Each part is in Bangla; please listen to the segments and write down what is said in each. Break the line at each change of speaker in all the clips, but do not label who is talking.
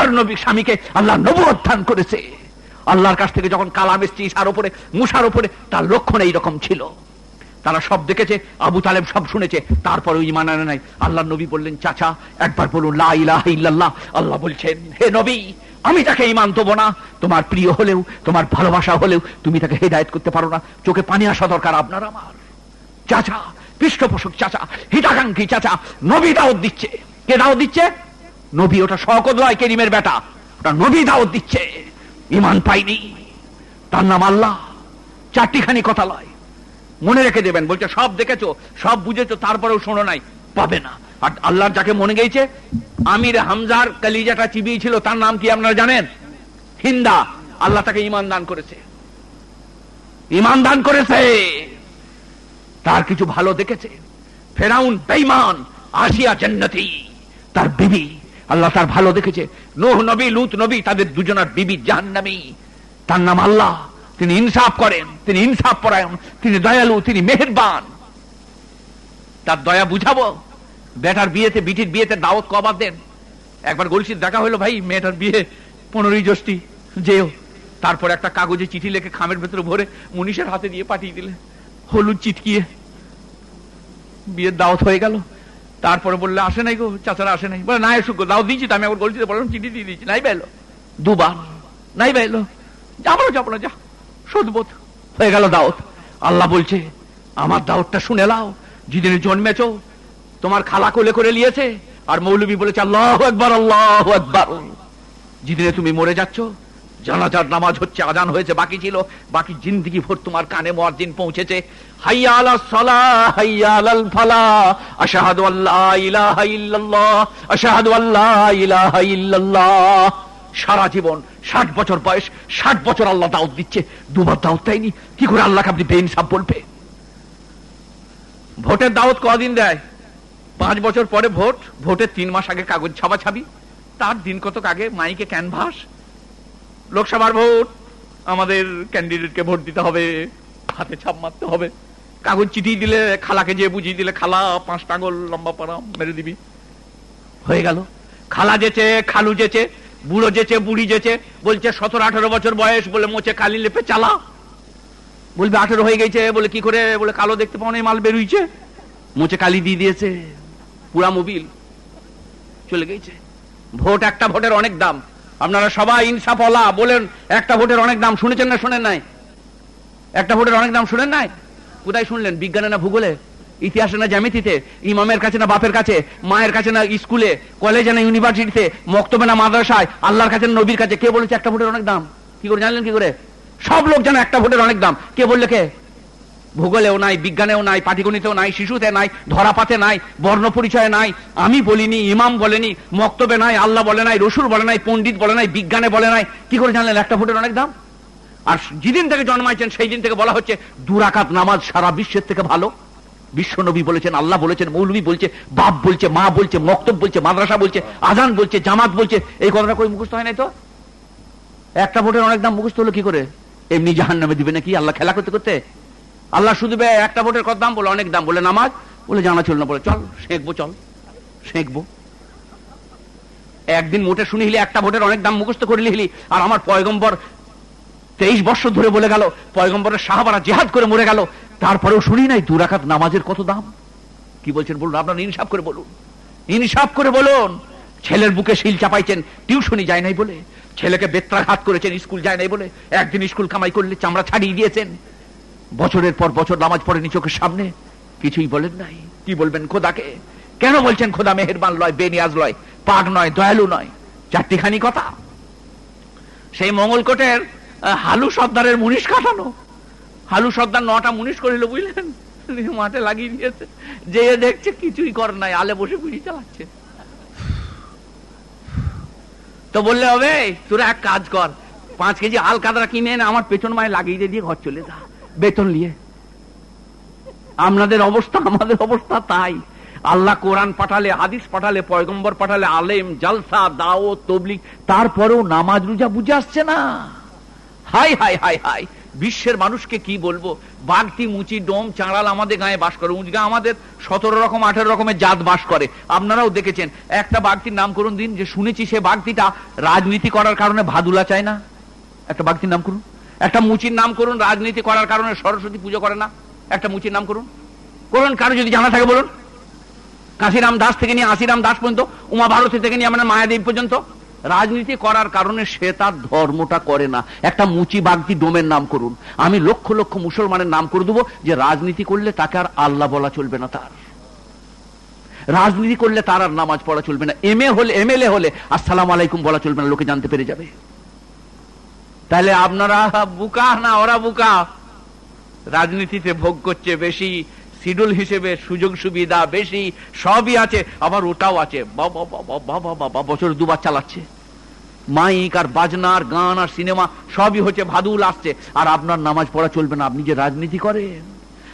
আমার নবী স্বামীকে আল্লাহ নবু অধ্যান করেছে। আল্লাহর কাছ থেকে যখন কালাম এসছে ঈশার ওপরে মুসার ওপরে তার লক্ষণ এইরকম ছিল। তারা সব দেখেছে, আবু তালেব সব শুনেছে, তারপরে ইমান আনে নাই। আল্লাহ নবী বললেন, চাচা, একবার বলুন, লা ইলাহা আল্লাহ বলছেন, হে নবী, আমি তাকে ইমান দেবো না। তোমার প্রিয় হলেও, তোমার ভালোবাসা হলেও, তুমি তাকে হেদায়ত করতে পারো না। চোখে পানি আসা দরকার আপনার আমার। চাচা, পৃষ্ঠপোষক চাচা, হিতাকাঙ্ক্ষী চাচা, নবী দাওয়াত দিচ্ছে। কে দাওয়াত দিচ্ছে? নবী ওটা শকত নয় কেরিমের বেটা। ওটা নবী দাওয়াত দিচ্ছে। ইমান পাইনি। তার নাম আল্লাহ। চারটিখানি কথা লয়। মনে রেখে দেবেন, বলছে, সব দেখেছ, সব বুঝেছ, তারপরেও শোনো নাই, পাবে না। আর আল্লাহর যাকে মনে গেছে আমির হামজার কালিজাটা চিবিয়েছিল, তার নাম কি আপনারা জানেন? হিন্দা। আল্লাহ তাকে ইমান দান করেছে। ইমান দান করেছে। তার কিছু ভালো দেখেছে। ফেরাউন বেইমান আসিয়া জান্নাতি। তার বিবি। আল্লাহ তার ভালো দেখেছে। নোহ নবী, লুত নবী, তাদের দুজনার বিবি জাহান্নামী। তার নাম আল্লাহ। তিনি ইনসাফ করেন, তিনি ইনসাফ পরায়ণ, তিনি দয়ালু, তিনি মেহেরবান। তার দয়া বুঝাবো? বেটার বিয়েতে, বিটির বিয়েতে দাওয়াত কবার দেন? একবার গলসির দেখা হলো, ভাই, মেয়েটার বিয়ে পনেরোই জ্যৈষ্ঠী, যেও। তারপর একটা কাগজে চিঠি লেখে খামের ভেতরে ভরে মুনিশের হাতে দিয়ে পাঠিয়ে দিলে। হলুদ চিটকিয়ে বিয়ের দাওয়াত হয়ে গেল। তারপরে বললে, আসে নাই গো, চাচারা আসে নাই। বলে, না এসুক গো, দাও দিয়েছি আমি একবার গলসিতে বললাম চিঠি দিয়ে দিয়েছি। নাই বেলো দুবার, নাই বেলো যাব যাব না, যা। সদবোধ হয়ে গেল দাওত আল্লাহ বলছে, আমার দাওতটা শুনে লাও যেদিনে জন্মেছ, তোমার খালা কোলে করে নিয়েছে। আর মৌলবী বলেছে, আল্লাহ একবার আল্লাহ একবার যেদিনে তুমি মরে যাচ্ছ জানাজার নামাজ হচ্ছে, আজান হয়েছে, বাকি ছিল। বাকি জিন্দিগি ভোর তোমার কানে মুয়াজ্জিন পৌঁছেছে। সারা জীবন ষাট বছর বয়স, ষাট বছর আল্লাহ দাউদ দিচ্ছে। দুবার দাউদ দেয়নি, কি করে আল্লাহকে আপনি বেইনসাফ বলবে? ভোটের দাওয়াত কদিন দেয়? পাঁচ বছর পরে ভোট ভোটের তিন মাস আগে কাগজ ছাপা ছাবি তার দিন কতক আগে মাইকে ক্যানভাস লোকসভার ভোট। আমাদের ক্যান্ডিডেটকে ভোট দিতে হবে, হাতে ছাপ মারতে হবে। কাগজ চিঠি দিলে, খালাকে যে বুঝিয়ে দিলে, খালা, পাঁচ টাঙ্গল লম্বা পাড়া মেরে দিবি। হয়ে গেল। খালা যেচে, খালু যেচে, বুড়ো যেচে, বুড়ি যেচে, বলছে, সতেরো, আঠারো বছর বয়স, বলে মোচে কালি লেপে চালা। বলবে, আঠেরো হয়ে গেছে, বলে কি করে, বলে কালো দেখতে পাও না মাল বেরুইছে। মোচে কালি দিয়ে দিয়েছে, পুরা মোবিল, চলে গেছে ভোট একটা ভোটের অনেক দাম। আপনারা সবাই ইনসাফলা বলেন, একটা ভোটের অনেক দাম শুনেছেন না শোনেন নাই? একটা ভোটের অনেক দাম শুনেন নাই? কোথায় শুনলেন? বিজ্ঞানে না ভূগোলে? ইতিহাসে না জ্যামিতিতে? ইমামের কাছে না বাপের কাছে? মায়ের কাছে না স্কুলে? কলেজে না ইউনিভার্সিটিতে? মক্তবে না মাদ্রাসায়? আল্লাহর কাছে নবীর কাছে? কে বলেছে একটা ভোটের অনেক দাম? কি করে জানলেন কি করে? সব লোক জানে একটা ভোটের অনেক দাম। কে বললে কে? ভূগোলেও নাই, বিজ্ঞানেও নাই, পাটিগণিতেও নাই, শিশুতে নাই, ধরাপাতে নাই বর্ণ পরিচয়ে নাই, আমি বলিনি, ইমাম বলেনি, মক্তবে নাই, আল্লাহ বলে নাই রসুর বলে নাই, পণ্ডিত বলে নাই, বিজ্ঞানে বলে নাই, কি করে জানলেন একটা ভোটের অনেক দাম? আর যেদিন থেকে জন্মাইছেন সেই দিন থেকে বলা হচ্ছে দুরাকাত নামাজ সারা বিশ্বের থেকে ভালো। বিশ্ব নবী বলেছেন, আল্লাহ বলেছেন, মৌলবী বলছে, বাপ বলছে, মা বলছে, মক্তব বলছে, মাদ্রাসা বলছে, আজান বলছে, জামাত বলছে, এই কথাটা কই মুখস্থ হয় নাই তো? একটা ভোটের অনেক দাম মুখস্থ হলো কি করে? এমনি জাহান নামে দিবে নাকি? আল্লাহ খেলা করতে করতে? আল্লাহ শুধু একটা ভোটের কত দাম? বলে, অনেক দাম। বলে, নামাজ? বলে, জানা ছিল না। বলে, চল শেখবো চল শেখবো একদিন মোটে শুনে হিলি একটা ভোটের অনেক দাম মুখস্থ করে লিখলি আর আমার পয়গম্বর তেইশ বছর ধরে বলে গেল, পয়গম্বরের সাহাবারা জেহাদ করে মরে গেল, তারপরেও শুনি নাই দুরাকাত নামাজের কত দাম? কি বলছেন বলুন, আপনার ইনসাফ করে বলুন। ইনসাফ করে বলুন। ছেলের বুকে শিল চাপাইছেন, টিউশনি যায় নাই বলে। ছেলেকে বেত্রাঘাত করেছেন, স্কুল যায় নাই বলে। একদিন স্কুল কামাই করলে চামড়া ছাড়িয়ে দিয়েছেন। বছরের পর বছর নামাজ পড়েনি চোখের সামনে? কিছুই বলেন নাই। কি বলবেন খোদাকে? কেন বলছেন খোদা মেহেরবান লয়, বেনিয়াজ লয় পাক নয়, দয়ালু নয়? চারটিখানি কথা। সেই মঙ্গলকোটের হালু সর্দারের মুনিশ কাটানো। হালু সর্দার নটা মুনিশ করিল, বুঝলেন? মাঠে লাগিয়ে দিয়েছে। যে দেখছে, কিছুই কর নাই, আলে বসে গুলি চালাচ্ছে। তো বললে হবে তোরা এক কাজ কর, পাঁচ কেজি আল কাদরা কিনে এনে আমার পেছন মায়ে লাগিয়ে দিয়ে ঘর চলে যা। বেতন নিয়ে। আপনাদের অবস্থা, আমাদের অবস্থা তাই। আল্লাহ কোরআন পাঠালে, হাদিস পাঠালে, পয়গম্বর পাঠালে, আলেম, জালসা দাও তবলিক তারপরেও নামাজ, রোজা বুঝে আসছে না। হাই হাই হাই হাই বিশ্বের মানুষকে কি বলব? বাগতি, মুচি, ডোম, চাঁড়াল আমাদের গায়ে বাস করে। উঁচগা আমাদের সতেরো রকম, আঠেরো রকমের জাত বাস করে। আপনারাও দেখেছেন, একটা বাগতির নাম করুন দিন, যে শুনেছি সে বাগতিটা রাজনীতি করার কারণে ভাদুলা চায় না। একটা বাগতির নাম করুন। একটা মুচির নাম করুন, রাজনীতি করার কারণে সরস্বতী পুজো করে না। একটা মুচির নাম করুন। করুন কারও যদি জানা থাকে বলুন। কাশিরাম দাস থেকে নিয়ে আশিরাম দাস পর্যন্ত উমা ভারতী থেকে নিয়ে আমরা মায়াদেব পর্যন্ত। রাজনীতি করার কারণে সে তার ধর্মটা করে না। একটা মুচি বাগদি ডোমের নাম করুন। আমি লক্ষ লক্ষ মুসলমানের নাম করে দেবো যে রাজনীতি করলে তাকে আর আল্লাহ বলা চলবে না তার। রাজনীতি করলে তার আর নামাজ পড়া চলবে না। এম এ হলে, এমএলএ হলে আসসালাম আলাইকুম বলা চলবে না, লোকে জানতে পেরে যাবে। তাহলে আপনারা বুকা না ওরা বুকা? রাজনীতিতে ভোগ করছে বেশি শিডিউল হিসেবে সুযোগ সুবিধা বেশি, সবই আছে, আবার ওটাও আছে। বছর দুবার চালাচ্ছে। মাইক আর বাজনার গান আর সিনেমা সবই হচ্ছে ভাদুল আসছে। আর আপনার নামাজ পড়া চলবে না, আপনি যে রাজনীতি করেন।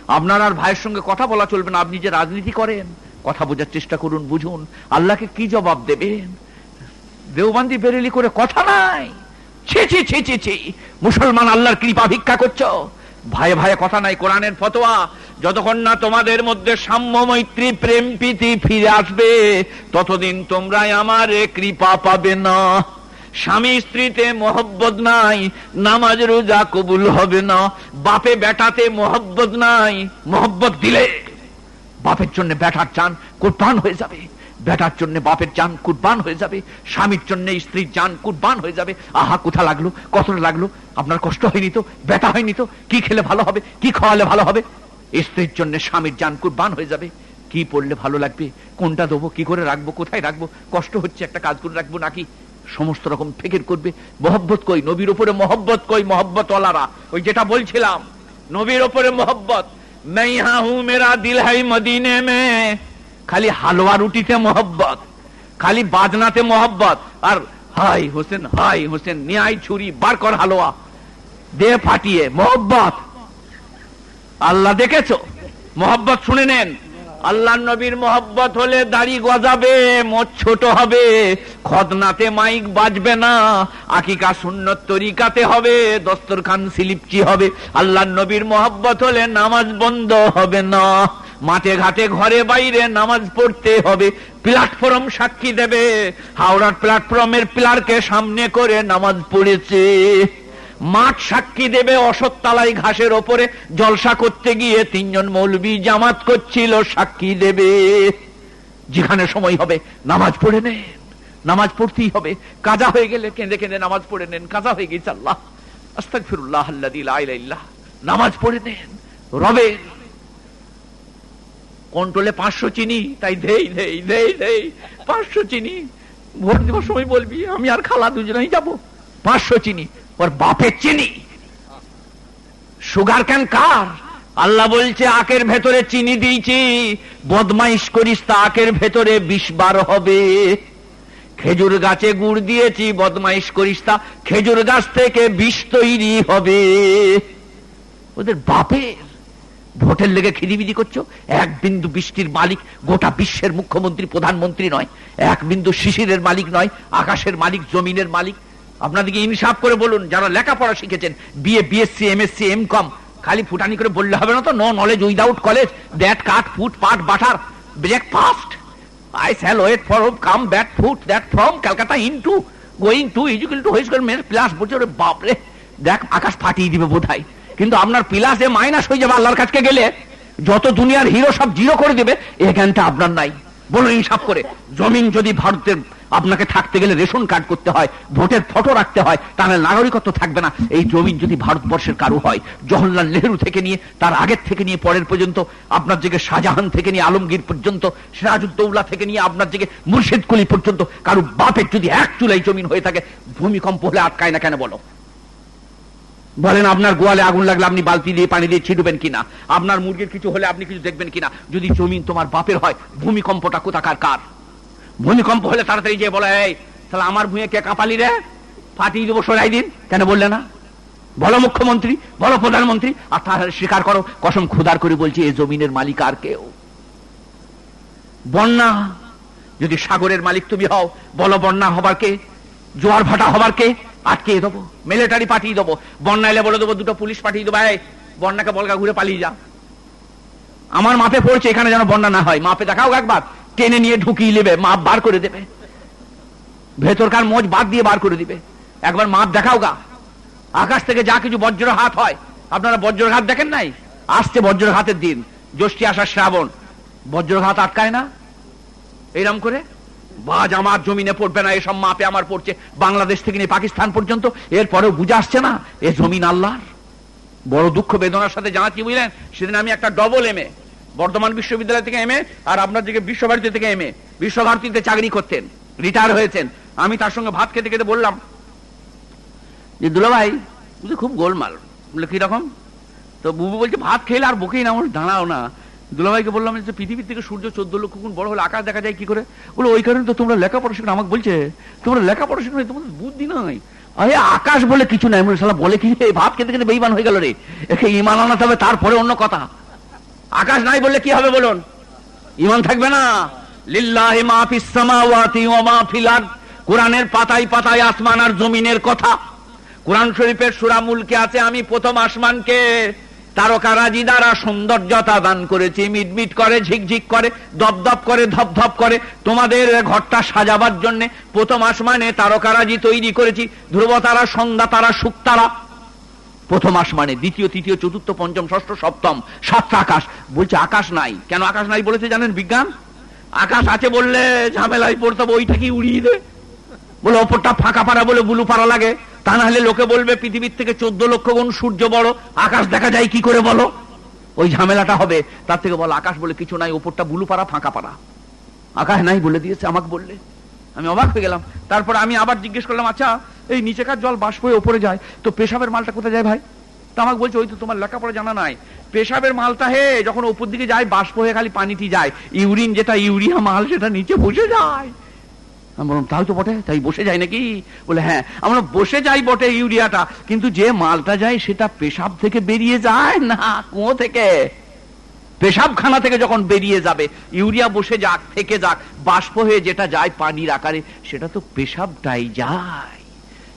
আপনার আর ভাইয়ের সঙ্গে কথা বলা চলবে না, আপনি যে রাজনীতি করেন। কথা বোঝার চেষ্টা করুন, বুঝুন। আল্লাহকে কি জবাব দেবেন? দেওবান্দি বেরেলি করে কথা নাই। ছি ছি ছি ছি ছি। মুসলমান আল্লাহর কৃপা ভিক্ষা করছ? ভাই ভাই কথা নাই, কোরআনের ফতোয়া। যতক্ষণ না তোমাদের মধ্যে সাম্য মৈত্রী প্রেম প্রীতি ফিরে আসবে, ততদিন তোমরা আমার কৃপা পাবে না। স্বামী স্ত্রীতে মোহব্বত নাই, নামাজ রোজা কবুল হবে না। বাপে বেটাতে মোহব্বত নাই, মোহব্বত দিলে বাপের জন্য বেটার চান কোরবান হয়ে যাবে। বেটার জন্য বাপের চান কুরবান হয়ে যাবে স্বামীর জন্য স্ত্রীর চান কুরবান হয়ে যাবে আহা কোথা লাগলো কতটা লাগলো আপনার কষ্ট হয়নি তো বেটা হয়নি তো কি খেলে ভালো হবে কি খাওয়ালে ভালো হবে স্ত্রীর জন্য স্বামীর চান কুরবান হয়ে যাবে কি পড়লে ভালো লাগবে কোনটা দেবো কি করে রাখবো কোথায় রাখবো কষ্ট হচ্ছে একটা কাজ করে রাখবো নাকি সমস্ত রকম ফেকের করবে মহব্বত কই নবীর ওপরে মহব্বত কই মহব্বত ওলারা ওই যেটা বলছিলাম নবীর ওপরে মহব্বত मैं यहाँ हूं मेरा दिल है मदीने में খালি হালুয়া রুটিতে মোহব্বত, খালি বাজনাতে মোহব্বত, আর হাই হোসেন হাই হোসেন, নিয়াই ছুরি, বার কর হালুয়া, দে ফাটিয়ে, মোহব্বত। আল্লাহ দেখেছ? মোহব্বত শুনে নেন। আল্লাহ নবীর মোহব্বত হলে দাড়ি গজাবে, মোট ছোট হবে, খদনাতে মাইক বাজবে না, আকিকা সুন্নত তরিকাতে হবে, দস্তরখান সিলিপচি হবে। আল্লাহ নবীর মোহব্বত হলে নামাজ বন্ধ হবে না। মাঠে ঘাটে ঘরে বাইরে নামাজ পড়তে হবে। প্ল্যাটফর্ম সাক্ষী দেবে। হাওড়ার প্ল্যাটফর্মের পিলারকে সামনে করে নামাজ পড়েছে। মাঠ সাক্ষী দেবে অসত্তালাই ঘাসের ওপরে। জলসা করতে গিয়ে তিনজন মৌলবি জামাত করছিল, সাক্ষী দেবে। যেখানে সময় হবে, নামাজ পড়ে নেন। নামাজ পড়তেই হবে। কাজা হয়ে গেলে কেঁদে কেঁদে নামাজ পড়ে নেন। কাজা হয়ে গেছে আল্লাহ। আস্তাক ফিরুল্লাহ আল্লাহ নামাজ পড়ে নেন। রবে কন্ট্রোলে পাঁচশো চিনি, তাই দেই দেই দেই দেই, পাঁচশো চিনি। ভোট দেবার সময় বলবি, আমি আর খালা দুজনেই যাব। পাঁচশো চিনি, ওর বাপের চিনি। সুগার ক্যান কার? আল্লাহ বলছে, আখের ভেতরে চিনি দিয়েছি। বদমাইশ করিস তা, আখের ভেতরে বিষ বার হবে। খেজুর গাছে গুড় দিয়েছি, বদমাইশ করিস তা, খেজুর গাছ থেকে বিষ তৈরি হবে। ওদের বাপের ভোটের লেগে খিদিবিদি করছ? এক বিন্দু বৃষ্টির মালিক গোটা বিশ্বের মুখ্যমন্ত্রী, প্রধানমন্ত্রী নয়। এক বিন্দু শিশিরের মালিক নয়, আকাশের মালিক, জমিনের মালিক। আপনাদেরকে ইনসাফ করে বলুন, যারা লেখাপড়া শিখেছেন BA BSc MSc M com খালি ফুটানি করে বললে হবে না তো? No knowledge without college that cut foot put butter breakfast I shall wait for home come but foot that from Calcutta in to going to equal to men plus বলছে বাপরে দেখ, আকাশ ফাটিয়ে দিবে বোধ কিন্তু আপনার প্লাসে মাইনাস হয়ে যাবে আল্লাহর কাছে গেলে, যত দুনিয়ার হিরো সব জিরো করে দেবে এই জ্ঞানটা আপনার নাই। বলুন ইনসাফ করে, জমিন যদি ভারতের আপনাকে থাকতে গেলে রেশন কার্ড করতে হয়, ভোটের ফটো রাখতে হয়, তাহলে নাগরিকত্ব থাকবে না। এই জমিন যদি ভারতবর্ষের কারও হয়, জওহরলাল নেহরু থেকে নিয়ে, তার আগের থেকে নিয়ে, পরের পর্যন্ত, আপনার দিকে শাহজাহান থেকে নিয়ে, আলমগীর পর্যন্ত, সিরাজউদ্দৌলা থেকে নিয়ে, আপনার দিকে মুর্শিদ কুলি পর্যন্ত, কারু বাপের যদি এক চুলাই জমিন হয়ে থাকে, ভূমিকম্প হলে আটকায় না কেন বলো? বলেন, আপনার গোয়ালে আগুন লাগলে আপনি বালতি দিয়ে পানি দিয়ে ছিটবেন কিনা? আপনার মুরগির কিছু হলে আপনি কিছু দেখবেন কিনা? যদি জমিন তোমার বাপের হয়, ভূমিকম্পটা কোথাকার কার? ভূমিকম্প হলে তাড়াতাড়ি যে বলে, এই, তাহলে আমার ভূঁয়ে কে কাঁপালি রে? ফাটিয়ে দেবো সরাই দিন। কেন বললে না? বলো, মুখ্যমন্ত্রী, বলো, প্রধানমন্ত্রী। আর তাহলে স্বীকার করো, কসম খুদার করে বলছি, এই জমিনের মালিক আর কেউ। বন্যা, যদি সাগরের মালিক তুমি হও, বলো, বন্যা হবার কে? জোয়ার ভাটা হবার কে? আটকে দেবো মিলিটারি পাঠিয়ে দেবো বন্যা এলে বলে দেবো, দুটো পুলিশ পাঠিয়ে দেবো বন্যাকে বলগা ঘুরে পালিয়ে যা। আমার মাপে পড়ছে এখানে যেন বন্যা না হয়। মাপে দেখাও একবার, টেনে নিয়ে ঢুকিয়ে নেবে, মাপ বার করে দেবে। ভেতরকার মোজ বাদ দিয়ে বার করে দিবে। একবার মাপ দেখাও গা। আকাশ থেকে যা কিছু বজ্র হাত হয়, আপনারা বজ্রঘাত দেখেন নাই? আসছে বজ্রঘাতের দিন। জ্যৈষ্ঠী আসার শ্রাবণ। বজ্রঘাত আটকায় না? এরম করে? বাজ আমার জমিনে পড়বে না, এসব মাপে আমার পড়ছে। বাংলাদেশ থেকে নিয়ে পাকিস্তান পর্যন্ত, এরপরেও বুঝে আসছে না, এ জমিন আল্লাহর। বড় দুঃখ বেদনার সাথে জানাচ্ছি, বুঝলেন? সেদিন আমি একটা ডবল এমএ বর্ধমান বিশ্ববিদ্যালয় থেকে এমএ আর আপনার দিকে বিশ্বভারতী থেকে এমএ বিশ্বভারতীতে চাকরি করতেন, রিটায়ার হয়েছেন। আমি তার সঙ্গে ভাত খেতে খেতে বললাম, যে দুলা ভাই বুঝলি খুব গোলমাল। বলে কীরকম? তো বুবু বলছে, ভাত খেলে আর বকেই না, আমার দাঁড়াও না। দুলাভাইকে বললাম যে পৃথিবীর থেকে সূর্য চোদ্দ লক্ষ গুণ বড় হলে আকাশ দেখা যায় কি করে? বলে, ওই কারণে তো তোমরা লেখাপড়া শিখো আমাকে বলছে, তোমরা লেখাপড়া শিখো তোমাদের বুদ্ধি নয় আরে, আকাশ বলে কিছু নাই বলে শালা বলে কি ভাত খেতে খেতে বেইমান হয়ে গেল রে। একে ইমান আনাতে হবে, তারপরে অন্য কথা। আকাশ নাই বললে কি হবে বলুন? ইমান থাকবে না। লিল্লাহি মা ফিস সামাওয়াতি ওয়া মা ফিল আরদ। কোরআনের পাতায় পাতায় আসমান আর জমিনের কথা। কোরআন শরীফের সূরা মুলকে আছে, আমি প্রথম আসমানকে। তারকারাজি দ্বারা সৌন্দর্যতা দান করেছি, মিটমিট করে, ঝিকঝিক করে, দপদপ করে, ধপধপ করে। তোমাদের ঘরটা সাজাবার জন্য প্রথম আসমানে তারকারাজি তৈরি করেছি ধ্রুব তারা সন্ধ্যা তারা শুক্তারা। প্রথম আসমানে, দ্বিতীয়, তৃতীয়, চতুর্থ, পঞ্চম, ষষ্ঠ, সপ্তম, সাতটা আকাশ। বলছে আকাশ নাই। কেন আকাশ নাই বলেছে জানেন বিজ্ঞান? আকাশ আছে বললে ঝামেলায় পড়তে ওইটা কি উড়িয়ে দে বলে, ওপরটা ফাঁকা পাড়া বলে বুলু পাড়া লাগে। তা না হলে লোকে বলবে, পৃথিবীর থেকে চোদ্দ লক্ষ গুণ সূর্য বড়। আকাশ দেখা যায়, কি করে বলো? ওই ঝামেলাটা হবে। তার থেকে বলো, আকাশ বলে কিছু নাই, ওপরটা বুলু পাড়া, ফাঁকা পাড়া। আকাশ নাই বলে দিয়েছে, আমাকে বললে। আমি অবাক হয়ে গেলাম। তারপর আমি আবার জিজ্ঞেস করলাম আচ্ছা এই নিচেকার জল বাষ্প হয়ে ওপরে যায়, তো পেশাবের মালটা কোথায় যায় ভাই? তো আমাকে বলছে, ওই তো তোমার লেখাপড়া জানা নাই। পেশাবের মালটা হে, যখন ওপর দিকে যায়, বাষ্প হয়ে খালি পানিটি যায়। ইউরিন যেটা, ইউরিয়া মাল, সেটা নিচে বসে যায়। আমি বললাম তাই তো বটে, তাই বসে যায় নাকি? বলে হ্যাঁ। আমরা বসে যাই বটে ইউরিয়াটা, কিন্তু যে মালটা যায় সেটা পেশাব থেকে বেরিয়ে যায় না? কুয়ো থেকে? পেশাবখানা থেকে যখন বেরিয়ে যাবে, ইউরিয়া বসে যাক, থেকে যাক, বাষ্প হয়ে যেটা যায় পানির আকারে, সেটা তো পেশাবটাই যায়।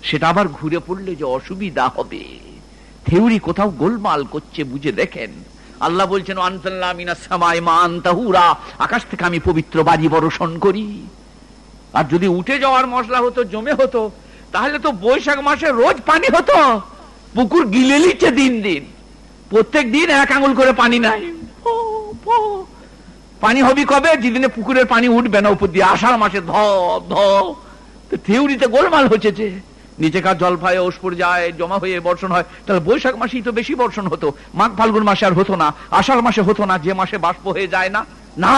সেটা আবার ঘুরে পড়লে যে অসুবিধা হবে। থেউরি কোথাও গোলমাল করছে, বুঝে দেখেন। আল্লাহ বলছেন তাহুরা। আকাশ থেকে আমি পবিত্র বাড়ি বর্ষণ করি। আর যদি উঠে যাওয়ার মশলা হতো জমে হতো তাহলে তো বৈশাখ মাসে রোজ পানি হতো। পুকুর গিলে নিচ্ছে দিন দিন। প্রত্যেক দিন এক আঙুল করে পানি নাই। পানি হবি কবে? যেদিনে পুকুরের পানি উঠবে না উপর দিয়ে আষাঢ় মাসে ধপ ধপ থিউরিতে গোলমাল হচ্ছে যে নিচেকার জল পায়ে ওষপুর যায় জমা হয়ে বর্ষণ হয়। তাহলে বৈশাখ মাসেই তো বেশি বর্ষণ হতো। মাঘ ফাল্গুন মাসে আর হতো না আষাঢ় মাসে হতো না যে মাসে বাষ্প হয়ে যায় না না।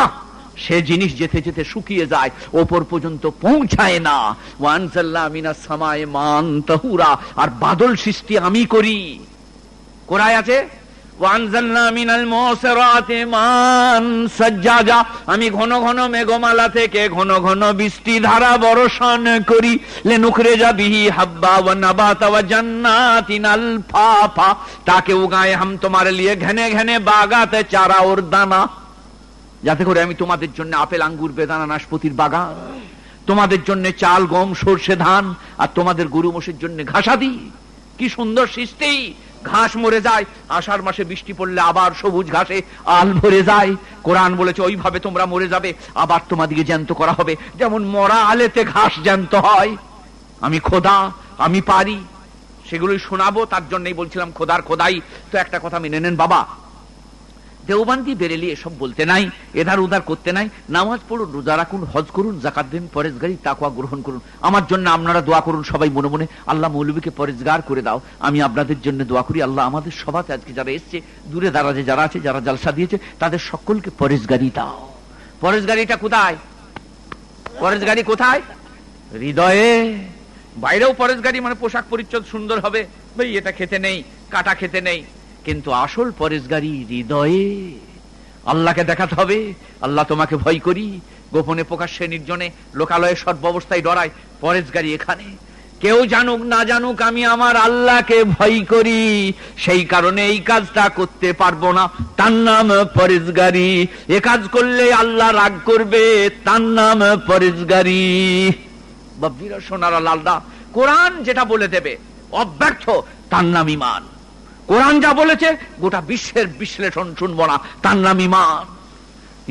সে জিনিস যেতে যেতে শুকিয়ে যায়, ওপর পর্যন্ত পৌঁছায় না। ওয়ানসাল্লাহ মিনা সামায় মান তাহুরা, আর বাদল সৃষ্টি আমি করি। কোরায় আছে? আমি ঘন ঘন মেঘমালা থেকে ঘন ঘন বৃষ্টি ধারা বরষণ করি। লেনুখরে যাবিহি হাব্বা ওয়া নাবাতা তাকে উগায়ে হাম তোমার লিয়ে ঘনে ঘনে বাগাতে চারা ওর দানা। যাতে করে আমি তোমাদের জন্য আপেল, আঙ্গুর, বেদানা, নাশপতির বাগান, তোমাদের জন্য চাল, গম, সর্ষে, ধান, আর তোমাদের গরু মোষের জন্য ঘাসা দিই। কি সুন্দর সৃষ্টি! ঘাস মরে যায়, আষাঢ় মাসে বৃষ্টি পড়লে আবার সবুজ ঘাসে আল ভরে যায়। কোরআন বলেছে, ওইভাবে তোমরা মরে যাবে, আবার তোমাদিকে জ্যান্ত করা হবে। যেমন মরা আলেতে ঘাস জ্যান্ত হয়। আমি খোদা, আমি পারি। সেগুলোই শোনাবো, তার জন্যই বলছিলাম খোদার খোদাই। তো একটা কথা মেনে নেন বাবা দেওবান্দি বেরেলি এসব বলতে নাই, এধার উধার করতে নাই। নামাজ পড়ুন, রোজা রাখুন, হজ করুন জাকাত দিন, পরেজগারি তাকুয়া গ্রহণ করুন। আমার জন্য আপনারা দোয়া করুন সবাই মনে মনে। আল্লাহ মৌলবীকে পরেজগার করে দাও। আমি আপনাদের জন্য দোয়া করি। আল্লাহ আমাদের সবাতে আজকে যারা এসছে, দূরে দাঁড়াজে যারা আছে, যারা জালসা দিয়েছে, তাদের সকলকে পরেজগারি দাও। পরেজগারিটা কোথায়? পরেজগারি কোথায়? হৃদয়ে। বাইরেও পরেজগারি মানে পোশাক পরিচ্ছদ সুন্দর হবে। ভাই, এটা খেতে নেই, কাটা খেতে নেই। কিন্তু আসল পরেশগারি হৃদয়ে আল্লাহকে দেখাতে হবে। আল্লাহ তোমাকে ভয় করি। গোপনে প্রকাশ্যে নির্জনে লোকালয়ে সর্ব অবস্থায় ডরায় পরেশগারি এখানে। কেউ জানুক না জানুক, আমি আমার আল্লাহকে ভয় করি। সেই কারণে এই কাজটা করতে পারব না। তার নাম পরেশগারি। এ কাজ করলে আল্লাহ রাগ করবে। তার নাম পরেশগারি। বা সোনারা, লালদা, কোরআন যেটা বলে দেবে, অব্যর্থ, তার নাম ইমান কোরআন যা বলেছে, গোটা বিশ্বের বিশ্লেষণ শুনব না। তার নাম ইমান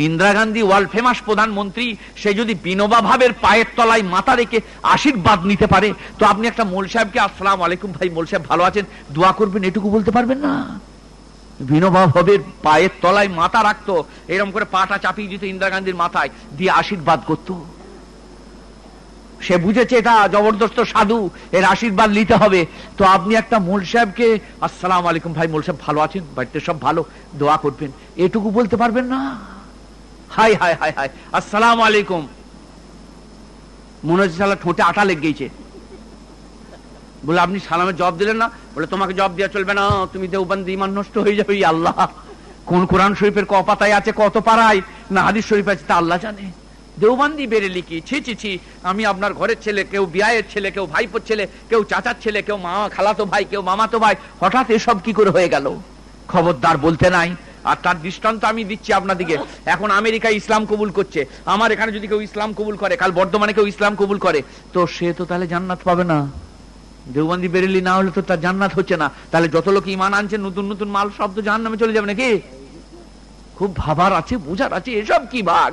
ইন্দিরা গান্ধী ওয়ার্ল্ড ফেমাস প্রধানমন্ত্রী, সে যদি বিনোবা ভাবের পায়ের তলায় মাথা রেখে আশীর্বাদ নিতে পারে, তো আপনি একটা মোল সাহেবকে, আসসালাম আলাইকুম ভাই, মোল সাহেব ভালো আছেন, দোয়া করবেন, এটুকু বলতে পারবেন না? বিনোবা ভাবের পায়ের তলায় মাথা রাখতো এরকম করে পাটা চাপিয়ে দিত ইন্দিরা গান্ধীর মাথায়, দিয়ে আশীর্বাদ করতো। সে বুঝেছে এটা জবরদস্ত সাধু, এর আশীর্বাদ নিতে হবে। তো আপনি একটা মোল সাহেবকে, আসসালাম আলাইকুম ভাই, মোল সাহেব ভালো আছেন? বাড়িতে সব ভালো, দোয়া করবেন। এটুকু বলতে পারবেন না? হাই হাই হাই হাই আসসালাম আলাইকুম। মনে হচ্ছে সালা ঠোঁটে আটা লেগে গেছে। বলে, আপনি সালামের জবাব দিলেন না? বলে, তোমাকে জবাব দেওয়া চলবে না, তুমি দেওবান্দি, ইমান নষ্ট হয়ে যাবে আল্লাহ। কোন কোরআন শরীফের ক পাতায় আছে কত পাড়ায়? না হাদিস শরীফ আছে, তা আল্লাহ জানে। দেওবান্দি বেড়ে লিখি, ছি ছি ছি, আমি আপনার ঘরের ছেলে, কেউ বিয়ের ছেলে, কেউ ভাইপোর ছেলে, কেউ চাচার ছেলে, কেউ মা, খালাতো ভাই, কেউ মামাতো ভাই, হঠাৎ এসব কি করে হয়ে গেল? খবরদার বলতে নাই, আর তার দৃষ্টান্ত আমি দিচ্ছি আপনাদিকে এখন আমেরিকা ইসলাম কবুল করছে, আমার এখানে যদি কেউ ইসলাম কবুল করে, কাল বর্ধমানে কেউ ইসলাম কবুল করে, তো সে তো তাহলে জান্নাত পাবে না। দেওবন্দি বেরেলি না হলে তো তার জান্নাত হচ্ছে না। তাহলে যত লোক ইমান আনছে, নতুন নতুন মাল শব্দ জাহান নামে চলে যাবে নাকি? খুব ভাবার আছে, বুঝার আছে, এসব কি ভাগ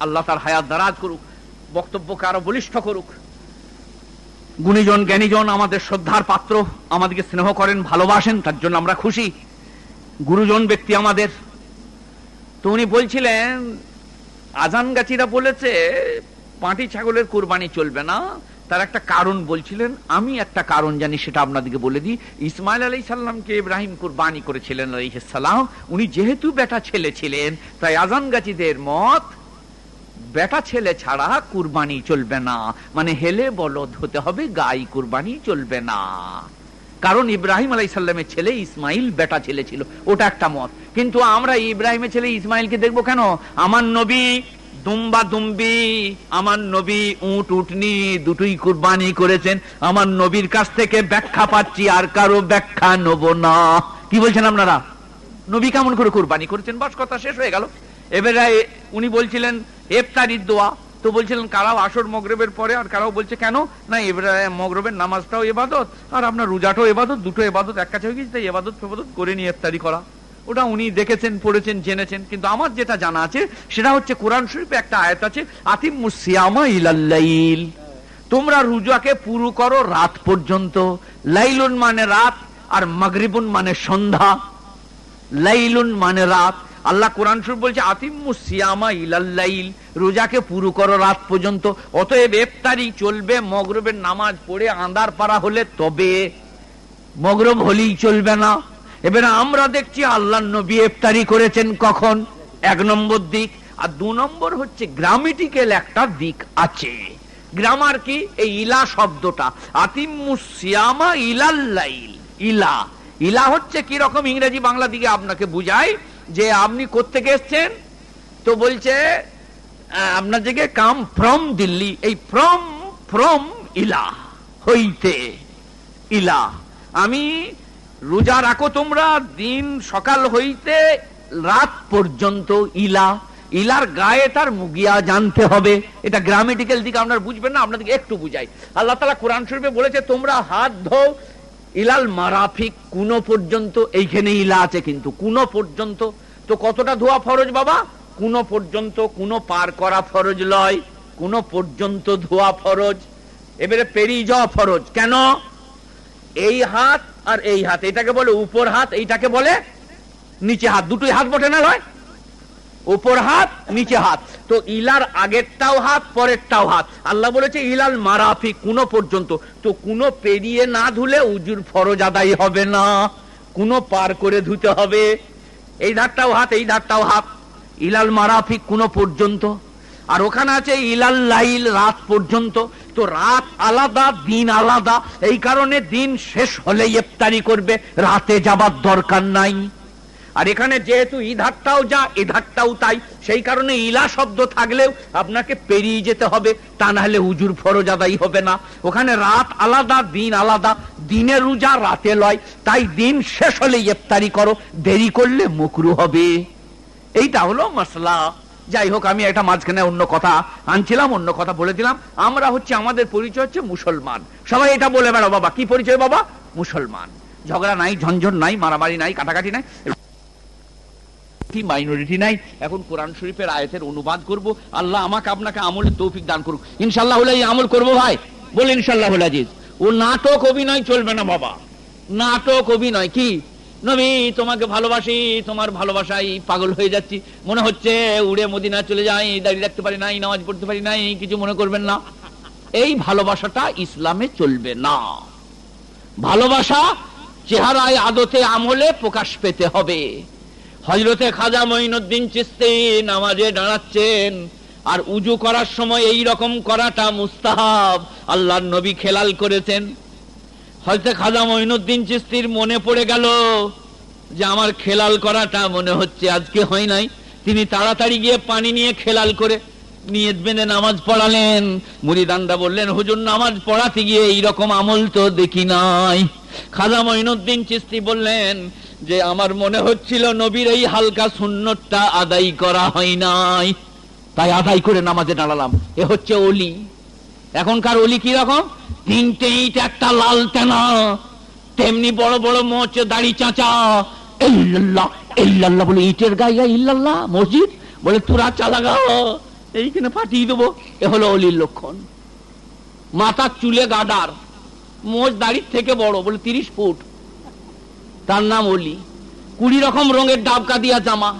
আল্লাহ তার হায়াত দারাজ করুক, বক্তব্যকে আরও বলিষ্ঠ করুক। গুণীজন, জ্ঞানীজন আমাদের শ্রদ্ধার পাত্র, আমাদেরকে স্নেহ করেন, ভালোবাসেন, তার জন্য আমরা খুশি। গুরুজন ব্যক্তি আমাদের। তো উনি বলছিলেন, আজান গাছিরা বলেছে, পাঁটি ছাগলের কোরবানি চলবে না। তার একটা কারণ বলছিলেন, আমি একটা কারণ জানি, সেটা আপনাদেরকে বলে দিই। ইসমাইল আলাই সাল্লামকে ইব্রাহিম কোরবানি করেছিলেন সালাম। উনি যেহেতু বেটা ছেলে ছিলেন, তাই আজান গাছিদের মত বেটা ছেলে ছাড়া কুরবানি চলবে না। মানে হেলে বলদ হতে হবে, গাই কুরবানি চলবে না। কারণ ইব্রাহিম আলাই সাল্লামের ছেলে ইসমাইল বেটা ছেলে ছিল, ওটা একটা মত। কিন্তু আমরা ইব্রাহিমের ছেলে ইসমাইলকে দেখব কেন? আমার নবী দুম্বা দুম্বি, আমার নবী উট উটনি দুটোই কুরবানি করেছেন। আমার নবীর কাছ থেকে ব্যাখ্যা পাচ্ছি, আর কারও ব্যাখ্যা নেব না। কি বলছেন আপনারা? নবী কেমন করে কুরবানি করেছেন? বাস কথা শেষ হয়ে গেল। এবারে উনি বলছিলেন এফতারির দোয়া। তো বলছিলেন, কারাও আসর মগরবের পরে। আর কারাও বলছে, কেন? না, এবারে মগরবের নামাজটাও এবাদত, আর আপনার রোজাটাও এবাদত, দুটো এবাদত এক কাছে হয়ে গেছে, তাই এবাদত ফেবাদত করে নিয়ে ইফতারি করা। ওটা উনি দেখেছেন, পড়েছেন, জেনেছেন, কিন্তু আমার যেটা জানা আছে, সেটা হচ্ছে কোরআন শরীফে একটা আয়াত আছে আতিম মুসিয়ামা ইলাল্লাইল তোমরা রোজাকে পুরো করো রাত পর্যন্ত। লাইলুন মানে রাত, আর মাগরিবুন মানে সন্ধ্যা। লাইলুন মানে রাত। আল্লাহ কোরআন শরীফ বলছে আতিম্মু সিয়ামা ইলাল্লাইল রোজাকে পুরো করো রাত পর্যন্ত। অতএব ইফতারি চলবে, মগরবের নামাজ পড়ে আন্দার পাড়া হলে তবে মগরব হলেই চলবে না। এবারে আমরা দেখছি আল্লাহ নবী ইফতারি করেছেন কখন? এক নম্বর দিক। আর দু নম্বর হচ্ছে গ্রামেটিক্যাল একটা দিক আছে। গ্রামার কি? এই ইলা শব্দটা। আতিম্মু সিয়ামা ইলাল্লাইল ইলা। ইলা হচ্ছে কি রকম? ইংরেজি বাংলা দিকে আপনাকে বুঝায় যে আপনি কোথেকে এসছেন? তো বলছে আপনার দিকে কাম ফ্রম দিল্লি, এই ফ্রম ফ্রম ইলা, হইতে ইলা। আমি রোজা রাখো তোমরা, দিন সকাল হইতে রাত পর্যন্ত ইলা। ইলার গায়ে তার মুগিয়া জানতে হবে। এটা গ্রামেটিক্যাল দিকে আপনার বুঝবেন না, আপনাদেরকে একটু বুঝাই। আল্লাহ তালা কোরআন শরীফে বলেছে, তোমরা হাত ধো ইলাল মারাফিক, কুনো পর্যন্ত এইখানে ইলা আছে কিন্তু। কুনো পর্যন্ত, তো কতটা ধোয়া ফরজ বাবা? কুনো পর্যন্ত, কুনো পার করা ফরজ লয়। কুনো পর্যন্ত ধোয়া ফরজ। এবারে পেরিয়ে যাওয়া ফরজ। কেন? এই হাত আর এই হাত, এটাকে বলে উপর হাত, এইটাকে বলে নিচে হাত। দুটোই হাত বটে না লয়? উপর হাত, নিচে হাত। তো ইলার আগেরটাও হাত, পরেরটাও হাত। আল্লাহ বলেছে, ইলাল মারাফি, কুনো পর্যন্ত। তো কোনো পেরিয়ে না ধুলে উজুর ফরজ আদায় হবে না। কুনো পার করে ধুতে হবে। এই ধারটাও হাত, এই ধারটাও হাত। ইলাল মারাফি, কুনো পর্যন্ত। আর ওখানে আছে, ইলাল লাইল, রাত পর্যন্ত। তো রাত আলাদা, দিন আলাদা। এই কারণে দিন শেষ হলে ইফতারি করবে। রাতে যাবার দরকার নাই। আর এখানে যেহেতু ইধারটাও যা এধারটাও তাই। সেই কারণে ইলা শব্দ থাকলেও আপনাকে পেরিয়ে যেতে হবে, তা না হলে উজুর ফরজ আদায় হবে না। ওখানে রাত আলাদা, দিন আলাদা দিনের রোজা, রাতে লয়। তাই দিন শেষ হলে ইফতারি করো, দেরি করলে মুকরু হবে। এইটা হলো মশলা। যাই হোক, আমি একটা মাঝখানে অন্য কথা আনছিলাম, অন্য কথা বলে দিলাম। আমরা হচ্ছে, আমাদের পরিচয় হচ্ছে মুসলমান। সবাই এটা বলে বেড়াও, বাবা। কি পরিচয়, বাবা? মুসলমান। ঝগড়া নাই, ঝঞ্ঝট নাই, মারামারি নাই, কাটাকাটি নাই। মাইনরিটি নাই। এখন কোরআন শরীফের আয়াতের অনুবাদ করব। আল্লাহ আমাকে আপনাকে আমলের তৌফিক দান করুক। ইনশাল্লাহ হলে আমল করব ভাই। বলে ইনশাল্লাহ হলে আজিজ। ও নাটক অভিনয় চলবে না বাবা। নাটক অভিনয় কি? নবী, তোমাকে ভালোবাসি, তোমার ভালোবাসাই পাগল হয়ে যাচ্ছি। মনে হচ্ছে উড়ে মদিনা চলে যাই, দাঁড়িয়ে রাখতে পারি নাই, নামাজ পড়তে পারি নাই, কিছু মনে করবেন না। এই ভালোবাসাটা ইসলামে চলবে না। ভালোবাসা চেহারায়, আদতে, আমলে প্রকাশ পেতে হবে। হজরতে খাজা মঈনুদ্দিন চিস্তি নামাজে দাঁড়াচ্ছেন। আর উজু করার সময় এই রকম করাটা মুস্তাহাব। আল্লাহর নবী খেলাল করেছেন। হয়তো খাজা মঈনুদ্দিন চিস্তির মনে পড়ে গেল যে আমার খেলাল করাটা মনে হচ্ছে আজকে হয় নাই। তিনি তাড়াতাড়ি গিয়ে পানি নিয়ে খেলাল করে নিয়ে বেঁধে নামাজ পড়ালেন। মুরিদানরা বললেন, হুজুর, নামাজ পড়াতে গিয়ে এইরকম আমল তো দেখি নাই। খাজা মঈনুদ্দিন চিস্তি বললেন যে, আমার মনে হচ্ছিল নবীর এই হালকা সুন্নতটা আদায় করা হয় নাই। তাই আদায় করে নামাজে দাঁড়ালাম। এ হচ্ছে অলি। এখনকার অলি কি রকম? তিনটে ইট, একটা লাল তেনা, তেমনি বড় বড় মোচ, দাড়ি চাঁচা। ইল্লাল্লাহ ইল্লাল্লাহ বলে, ইটের গায়ে ইল্লাল্লাহ, মসজিদ? বলে, তোরা চালা গা, এইখানে পাঠিয়ে দেবো। এ হলো অলির লক্ষণ। মাথার চুলে গাডার। মোজ দাড়ির থেকে বড়, বলে তিরিশ ফুট। তার নাম অলি। কুড়ি রকম রঙের ডাবকা দিয়া জামা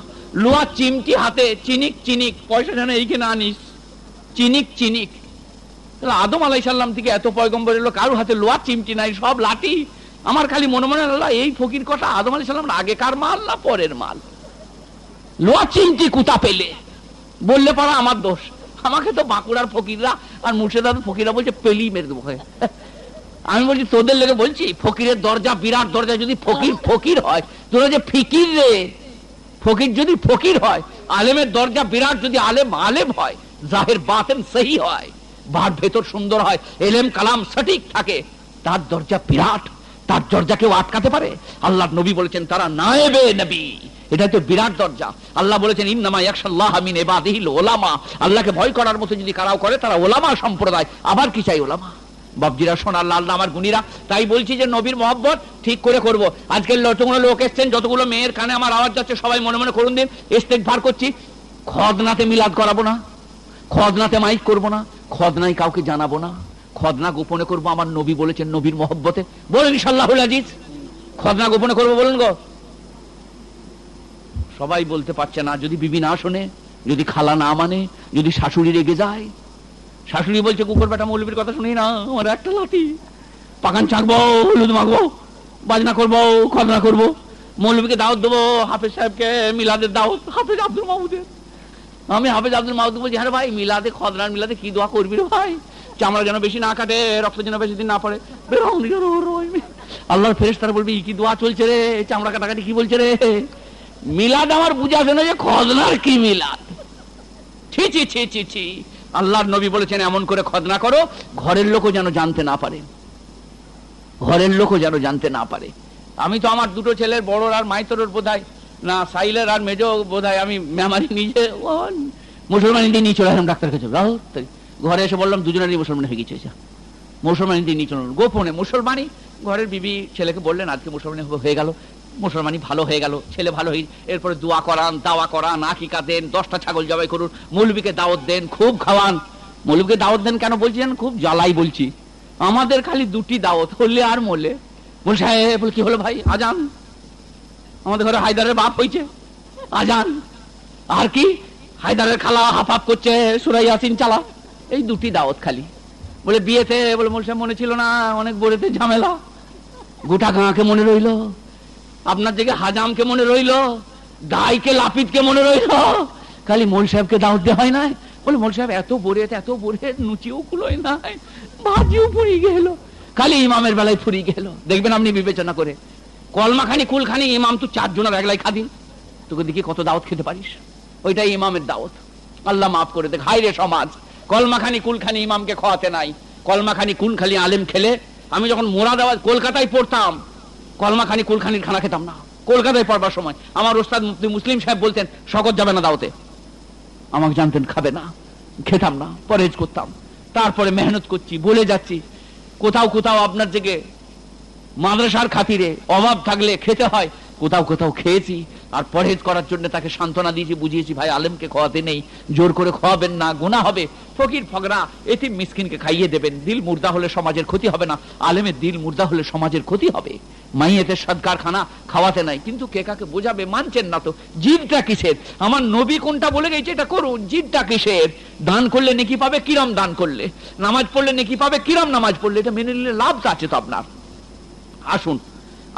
লোহা চিমটি হাতে, চিনিক চিনিক, পয়সা যেন এইখানে আনিস। চিনিক চিনিক। আদম আলাই সাল্লাম থেকে এত পয়গম্বর এলো, কারোর হাতে লোহা চিমটি নাই, সব লাঠি? আমার খালি মনে মনে আল্লাহ এই ফকির কথা আদম আলাই সাল্লাম আগেকার মাল না পরের মাল? লোহা চিমটি কুতা পেলে? বললে পারা আমার দোষ। আমাকে তো বাঁকুড়ার ফকিররা আর মুর্শিদাবাদ ফকিররা বলছে, পেলি মেরে দেবো আমি বলছি তোদের লেগে বলছি ফকিরের দরজা বিরাট দরজা যদি ফকির ফকির হয় তোরা যে ফিকির রে? ফকির যদি ফকির হয় আলেমের দরজা বিরাট যদি আলেম আলেম হয় জাহের বাতেন সহি হয় বার ভেতর সুন্দর হয় এলেম কালাম সঠিক থাকে তার দরজা বিরাট তার দরজা কেউ আটকাতে পারে? আল্লাহ নবী বলেছেন তারা নায়েবে নবী। এটা তো বিরাট দরজা। আল্লাহ বলেছেন ইন্নামা ইয়াকশাল্লাহ মিন ইবাদিহিল ওলামা আল্লাহকে ভয় করার মতো যদি কারাও করে তারা ওলামা সম্প্রদায়। আবার কি চাই ওলামা বাবজিরা সোনার, লাল আমার গুণীরা, তাই বলছি যে নবীর মহব্বত ঠিক করে করব। আজকের যতগুলো লোক এসছেন, যতগুলো মেয়ের কানে আমার আওয়াজ যাচ্ছে, সবাই মনে মনে করুন দিন স্টেজ ভার করছি। খদনাতে মিলাদ করাবো না, খদনাতে মাইক করব না খদনাই কাউকে জানাব না, খদনা গোপনে করব, আমার নবী বলেছেন নবীর মহব্বতে। বলেন ইনশাল্লাহ আজিজ, খদনা গোপনে করব বলুন গো। সবাই বলতে পারছে না, যদি বিবি না শোনে, যদি খালা না মানে যদি শাশুড়ি রেগে যায় শাশুড়ি বলছে, কুকুর বেটা মৌলবীর কথা শুনি না, আমার একটা লাঠি। পাকান চাকবো হলুদ মাখবো, বাজনা করব খদনা করব। মৌলবীকে দাওয়াত দেবো, হাফেজ সাহেবকে, মিলাদের দাওয়াত, হাফেজ আব্দুল মাহমুদের। আমি হাফেজ আব্দুল মাহমুদ বলছি হ্যাঁ ভাই, মিলাদে খদনার মিলাদে কি দোয়া করবি রে ভাই? চামড়া যেন বেশি না কাটে, রক্ত যেন বেশি দিন না পড়ে। আল্লাহর ফেরেস তারা বলবি কি দোয়া চলছে রে? চামড়া কাটাকাটি কি বলছে রে? মিলাদ আমার বুঝা না যে খদনার কি মিলাদ। ছি ছি ছি ছি ছি। আল্লাহর নবী বলেছেন, এমন করে খদনা করো, ঘরের লোকও যেন জানতে না পারে। ঘরের লোকও যেন জানতে না পারে। আমি তো আমার দুটো ছেলের বড় আর মাইতরের বোধহয় না সাইলের আর মেজো বোধহয় আমি মেমারি নিজে মুসলমান ইন্ডিয়া নিয়ে চলে আসলাম ডাক্তার কাছে। ঘরে এসে বললাম, দুজনেরই মুসলমান হয়ে গেছে মুসলমান ইন্ডিয়া নিয়ে চলুন গোপনে মুসলমানই ঘরের বিবি ছেলেকে বললেন, আজকে মুসলমান হয়ে গেল। মুসলমানই ভালো হয়ে গেল, ছেলে ভালো হয়ে এরপরে দোয়া করান, দাওয়া করান আকিকা দেন দশটা ছাগল জবাই করুন, মৌলবীকে দাওয়াত দেন, খুব খাওয়ান। মৌলবীকে দাওয়াত দেন কেন বলছেন খুব জ্বালাই বলছি। আমাদের খালি দুটি দাওয়াত, হলে আর মলে। বল সাহেব কি হলো ভাই? আজান। আমাদের ঘরে হায়দারের বাপ হয়েছে। আজান। আর কি? হায়দারের খালা হাফ হাফ করছে, সুরাই আসিন চালা। এই দুটি দাওয়াত খালি। বলে, বিয়েতে, বলে, মনে ছিল না, অনেক বড়েতে ঝামেলা। গোটা গাঁকে মনে রইল আপনার দিকে হাজামকে মনে রইল দাইকে লাপিদকে মনে রইল। খালি মোল সাহেবকে দাওয়াত দেওয়া হয় না বলে, মোল সাহেব, এত বরে এত বরে, নুচিও কুলোয় নাই, ভাজিও ফুরিয়ে গেল। খালি ইমামের বেলায় ফুরিয়ে গেল। দেখবেন আপনি বিবেচনা করে। কলমাখানি, কুলখানি, ইমাম তুই চারজনের একলাই খাদিন তোকে দেখি কত দাওয়াত খেতে পারিস? ওইটাই ইমামের দাওয়াত। আল্লাহ মাফ করে দেখ। হাই রে সমাজ। কলমাখানি, কুলখানি ইমামকে খাওয়াতে নাই। কলমাখানি, কুলখানি আলেম খেলে, আমি যখন মোরাদাবাদ কলকাতায় পড়তাম কলমাখানি, কুলখানির খানা খেতাম না। কলকাতায় পড়বার সময় আমার ওস্তাদ মুফতি মুসলিম সাহেব বলতেন, শকত যাবে না দাওতে। আমাকে জানতেন, খাবে না। খেতাম না পরেজ করতাম। তারপরে মেহনত করছি, বলে যাচ্ছি, কোথাও কোথাও আপনার থেকে মাদ্রাসার খাতিরে অভাব থাকলে খেতে হয় কোথাও কোথাও খেয়েছি, আর পরহেজ করার জন্য তাকে সান্ত্বনা দিয়েছি, বুঝিয়েছি, ভাই, আলেমকে খাওয়াতে নেই, জোর করে খাওয়াবেন না গুণা হবে, ফকির, ফকরা এটি মিসকিনকে খাইয়ে দেবেন, দিল মুর্দা হলে সমাজের ক্ষতি হবে না, আলেমের দিল মুর্দা হলে সমাজের ক্ষতি হবে, মাইয়েতের সৎকার খানা খাওয়াতে নাই, কিন্তু কে কাকে বোঝাবে, মানছেন না তো, জিদটা কিসের? আমার নবী কোনটা বলে গেছে এটা করুন, জিদটা কিসের? দান করলে নেকি পাবে, কিরম দান করলে? নামাজ পড়লে নেকি পাবে, কিরম নামাজ পড়লে? এটা মেনে নিলে লাভ আছে তো আপনার। আসুন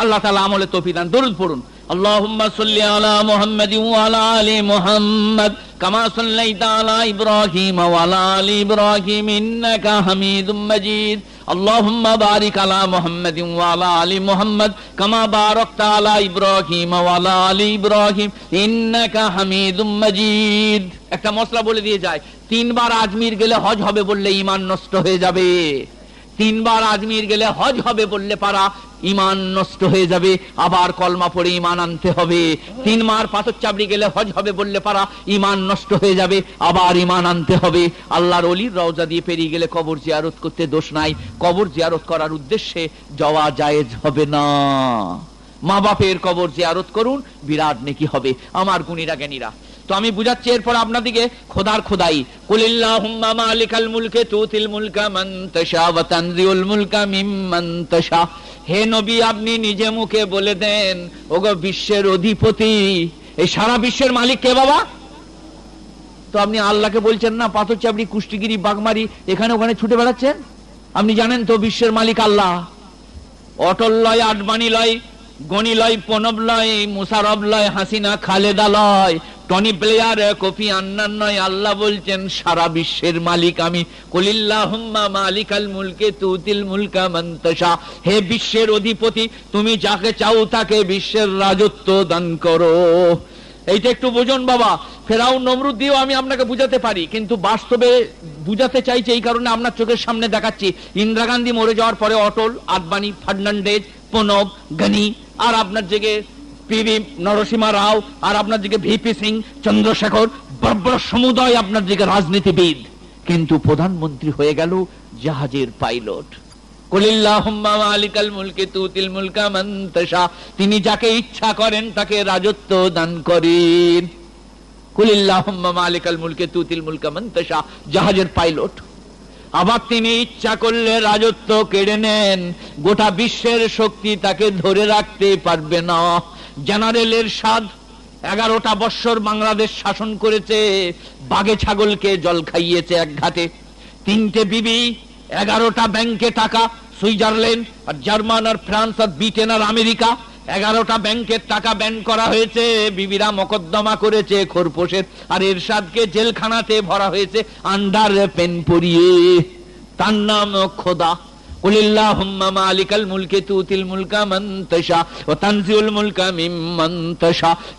আল্লাহ তালা আমলে তফি দান দরুদ পড়ুন اللهم صل على محمد وعلى ال محمد كما صليت على ابراهيم وعلى ال ابراهيم انك حميد مجيد اللهم بارك على محمد وعلى ال محمد كما باركت على ابراهيم وعلى ال ابراهيم انك حميد مجيد একটা মশলা বলে দিয়ে যায় তিনবার আজমির গেলে হজ হবে বললে ইমান নষ্ট হয়ে যাবে তিনবার আজমির গেলে হজ হবে বললে পারা ইমান নষ্ট হয়ে যাবে, আবার কলমা পড়ে ইমান আনতে হবে। তিন মার পাথর চাবড়ি গেলে হজ হবে বললে পারা ইমান নষ্ট হয়ে যাবে, আবার ইমান আনতে হবে। আল্লাহর অলির রওজা দিয়ে পেরিয়ে গেলে কবর জিয়ারত করতে দোষ নাই। কবর জিয়ারত করার উদ্দেশ্যে যাওয়া জায়েজ হবে না। মা বাপের কবর জিয়ারত করুন, বিরাট নেকি হবে। আমার গুণীরা জ্ঞানীরা তো আমি বুঝাচ্ছি এরপর আপনাদিকে খোদার খোদাই। হে নবী, আপনি নিজে মুখে বলে দেন, ওগো বিশ্বের অধিপতি। এই সারা বিশ্বের মালিক কে বাবা? তো আপনি আল্লাহকে বলছেন না, পাথর চাপড়ি, কুষ্টিগিরি, বাগমারি, এখানে ওখানে ছুটে বেড়াচ্ছেন? আপনি জানেন তো বিশ্বের মালিক আল্লাহ। অটল লয়, আডবাণী লয়, গণি লয়, প্রণব লয়, মুসারব লয়, হাসিনা, খালেদা লয় টনি প্লেয়ার কফি আন্নান নয়, আল্লাহ বলছেন, সারা বিশ্বের মালিক আমি। কলিল্লাহুম্মা মালিকাল মুলকে তুতিল মুলকা মন্তসা হে বিশ্বের অধিপতি, তুমি যাকে চাও তাকে বিশ্বের রাজত্ব দান করো। এইটা একটু বুঝুন বাবা ফেরাও নমরুদ দিয়েও আমি আপনাকে বুঝাতে পারি, কিন্তু বাস্তবে বুঝাতে চাইছি এই কারণে আপনার চোখের সামনে দেখাচ্ছি। ইন্দিরা গান্ধী মরে যাওয়ার পরে অটল, আদবানি, ফার্নান্ডেজ, প্রণব, গনি, আর আপনার জেগে পিবি নরসিমা রাও আর আপনার দিকে ভিপি সিং, চন্দ্রশেখর বড় সমুদয় আপনার দিকে রাজনীতিবিদ। কিন্তু প্রধানমন্ত্রী হয়ে গেল জাহাজের পাইলট। তিনি যাকে ইচ্ছা করেন তাকে রাজত্ব দান করেন। জাহাজের পাইলট। আবার তিনি ইচ্ছা করলে রাজত্ব কেড়ে নেন। গোটা বিশ্বের শক্তি তাকে ধরে রাখতে পারবে না। জেনারেলের স্বাদ, এগারোটা বৎসর বাংলাদেশ শাসন করেছে, বাঘে ছাগলকে জল খাইয়েছে এক ঘাটে। তিনটে বিবি, এগারোটা ব্যাংকে টাকা, সুইজারল্যান্ড আর জার্মান আর ফ্রান্স আর ব্রিটেন আর আমেরিকা, এগারোটা ব্যাংকের টাকা ব্যান করা হয়েছে, বিবিরা মকদ্দমা করেছে, খোরপোশের আর এরশাদকে জেলখানাতে ভরা হয়েছে আন্ডার পেন পরিয়ে। তার নাম খোদা।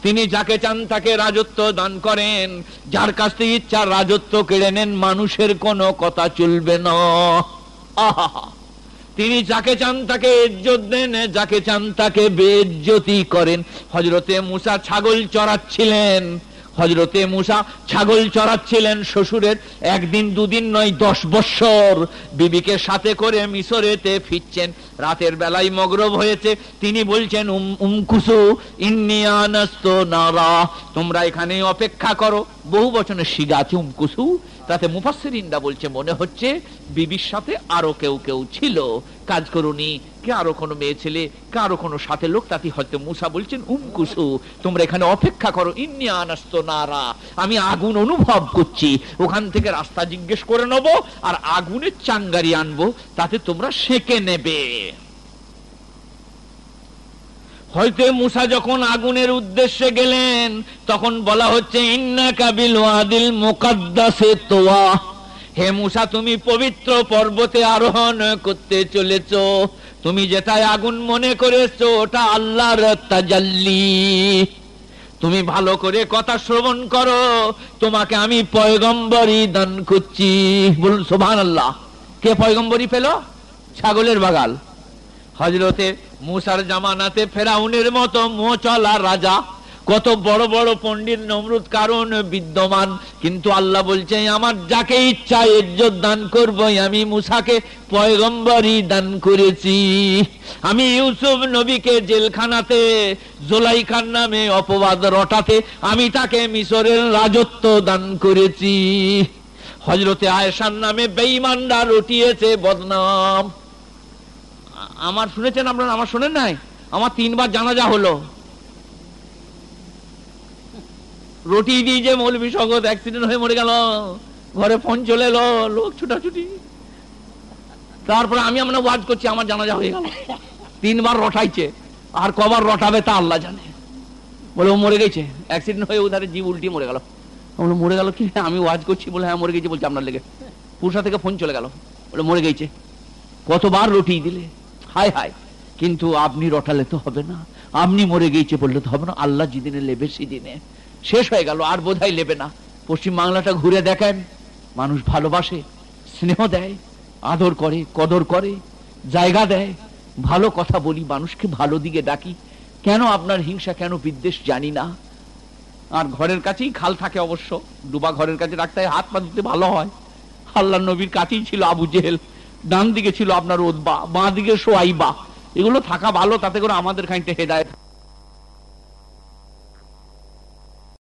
তিনি যাকে চান তাকে রাজত্ব দান করেন। যার কাছ থেকে ইচ্ছা রাজত্ব কেড়ে নেন, মানুষের কোনো কথা চলবে না। তিনি যাকে চান তাকে ইজ্জত দেন, যাকে চান তাকে বেজ্জতি করেন। হজরতে মুসা ছাগল চড়াচ্ছিলেন। হজরতে মুসা ছাগল চড়াচ্ছিলেন শ্বশুরের, একদিন দুদিন নয়, দশ বৎসর। বিবিকে সাথে করে মিশরেতে ফিরছেন। রাতের বেলায় মগরব হয়েছে। তিনি বলছেন, উম উমকুসু ইন্নিয়ানস্ত নারা, তোমরা এখানে অপেক্ষা করো। বহু বচনের শিগা আছে উমকুসু তাতে মুফাসসিরিনরা বলছে, মনে হচ্ছে বিবির সাথে আরও কেউ কেউ ছিল। কাজ করুনি, কে আরও কোনো মেয়ে ছেলে, কে আরও কোনো সাথে লোক, তাতে হয়তো মুসা বলছেন উমকুসু তোমরা এখানে অপেক্ষা করো ইন্নিয়ানস্ত নারা, আমি আগুন অনুভব করছি, ওখান থেকে রাস্তা জিজ্ঞেস করে নেব, আর আগুনের চাঙ্গারি আনব, তাতে তোমরা সেকে নেবে।
হয়তো মুসা যখন আগুনের উদ্দেশ্যে গেলেন, তখন বলা হচ্ছে ইন্না কাবিল ওয়াদিল মুকাদ্দাসে তোয়া। হে মুসা, তুমি পবিত্র পর্বতে আরোহণ করতে চলেছ। তুমি যেটাই আগুন মনে করেছ, ওটা আল্লাহর তাজাল্লি। তুমি ভালো করে কথা শ্রবণ করো, তোমাকে আমি পয়গম্বরই দান করছি। বলুন সোভান আল্লাহ কে পয়গম্বরই পেল? ছাগলের বাগাল। হজরতে মুসার জামানাতে ফেরাউনের মতো মোচলা রাজা। কত বড় বড় পণ্ডিত নমরুদ কারণ বিদ্যমান। কিন্তু আল্লাহ বলছে, আমার যাকে ইচ্ছা ইজ্জত দান করবই, আমি মুসাকে পয়গম্বরই দান করেছি। আমি ইউসুফ নবীকে জেলখানাতে, জোলাইখান নামে অপবাদ রটাতে, আমি তাকে মিশরের রাজত্ব দান করেছি। হজরতে আয়েশার নামে বেঈমানরা রটিয়েছে বদনাম। আমার শুনেছেন আপনারা, আমার শোনেন নাই? আমার তিনবার জানাজা হলো। রুটি দিয়ে যে মৌলবি সগত অ্যাক্সিডেন্ট হয়ে মরে গেল, ঘরে ফোন চলে এলো, লোক ছুটাছুটি। তারপরে আমি আমরা ওয়াজ করছি, আমার জানাজা হয়ে গেল। তিনবার রটাইছে, আর কবার রটাবে তা আল্লাহ জানে। বলে ও মরে গেছে অ্যাক্সিডেন্ট হয়ে ওধারে জীব উল্টিয়ে মরে গেল। বলে মরে গেল কি? আমি ওয়াজ করছি বলে হ্যাঁ মরে গেছে বলছে আপনার লেগে। পুরসা থেকে ফোন চলে গেল। বলে মরে গেছে। কতবার রুটি দিলে? হায় হায়। কিন্তু আপনি রটালে তো হবে না। আপনি মরে গিয়েছে বললে তো হবে না। আল্লাহ যেদিনে লেবে সেদিনে। শেষ হয়ে গেল, আর বোধহয় লেবে না। পশ্চিম বাংলাটা ঘুরে দেখেন। মানুষ ভালোবাসে, স্নেহ দেয়, আদর করে, কদর করে, জায়গা দেয়। ভালো কথা বলি, মানুষকে ভালো দিকে ডাকি। কেন আপনার হিংসা, কেন বিদ্বেষ জানি না। আর ঘরের কাছেই খাল থাকে অবশ্য। ডুবা ঘরের কাছে রাখতে হাত পা ধুতে ভালো হয়। আল্লাহ নবীর কাছেই ছিল আবু জেহেল। ডান দিকে ছিল আপনার ওদবা বাঁ দিকে সোয়াইবা। এগুলো থাকা ভালো, তাতে করে আমাদের খানিকটা হেদায়ত।